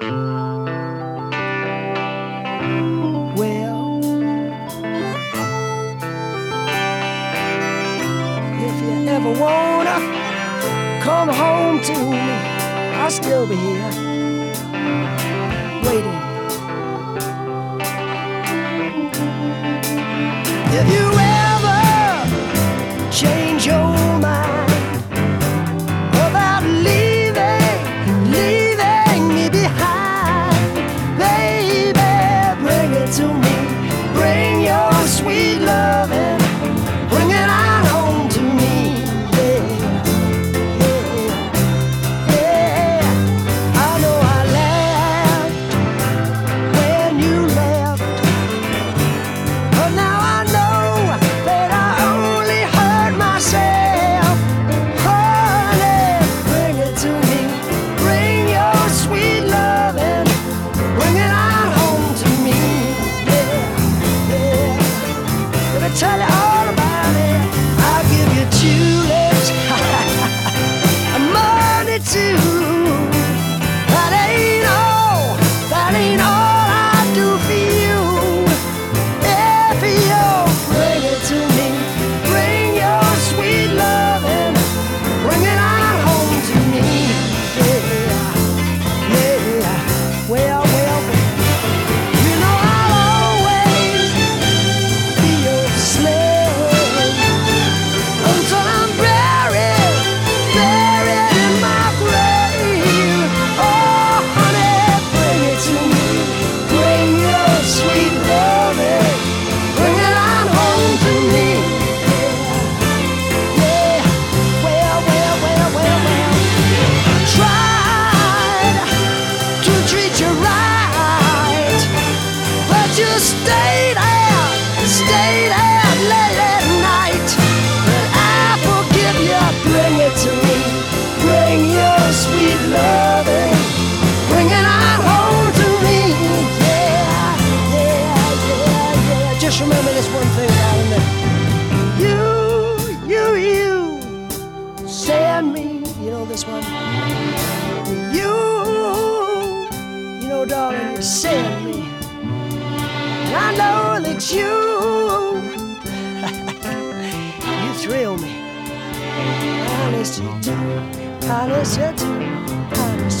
Well, if you ever wanna come home to me, I'll still be here waiting. If you tell it all. to send me. And I know that you, you thrill me. Honest you do, honest you do, honest